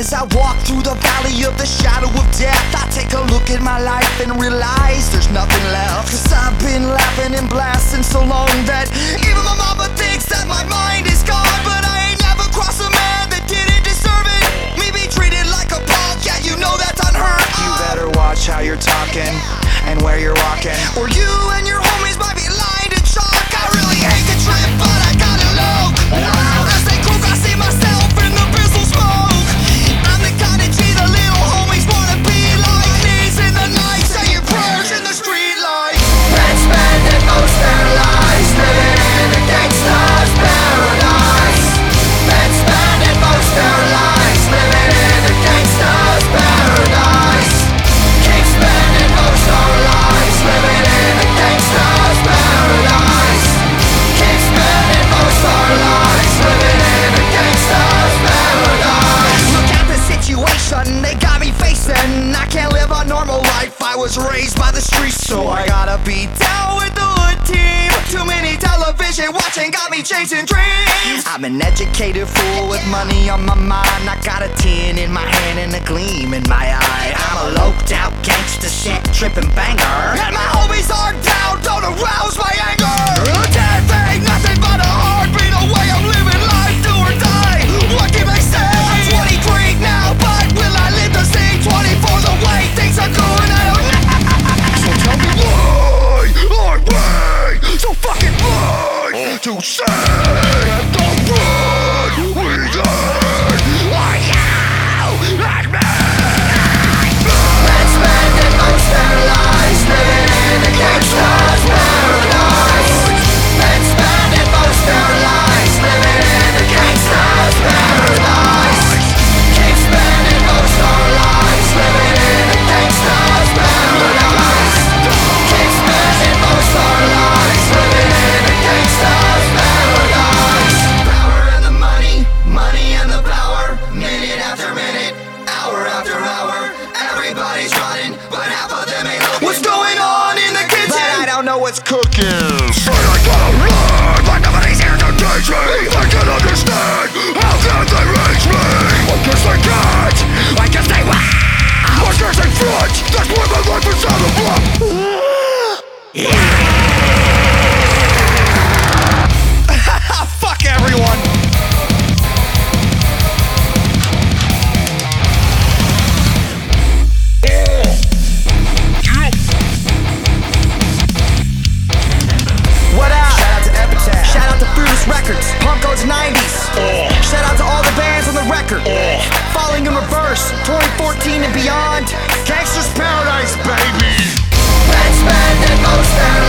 As I walk through the valley of the shadow of death, I take a look at my life and realize there's nothing left. Cause I've been laughing and blasting so long that even my mama thinks that my mind is gone. But I ain't never crossed a man that didn't deserve it. Me be treated like a punk, yeah, you know that's unheard. You better watch how you're talking and where you're walking. Or you and your was raised by the streets, so I gotta be down with the hood team. Too many television watching got me chasing dreams. I'm an educated fool with money on my mind. I got a tin in my hand and a gleam in my eye. I'm a loped out gangster shit tripping banger. And my homies are down, don't arouse my anger. To say what's cooking. Say I gotta run, but nobody's here to teach me. They can understand. How can they reach me? I guess they can't. I guess they will. I guess they front. That's why my life is out of luck. Fuck Goes 90s. Shout out to all the bands on the record. Falling in Reverse, 2014 and beyond. Gangster's Paradise, baby. Men spending most their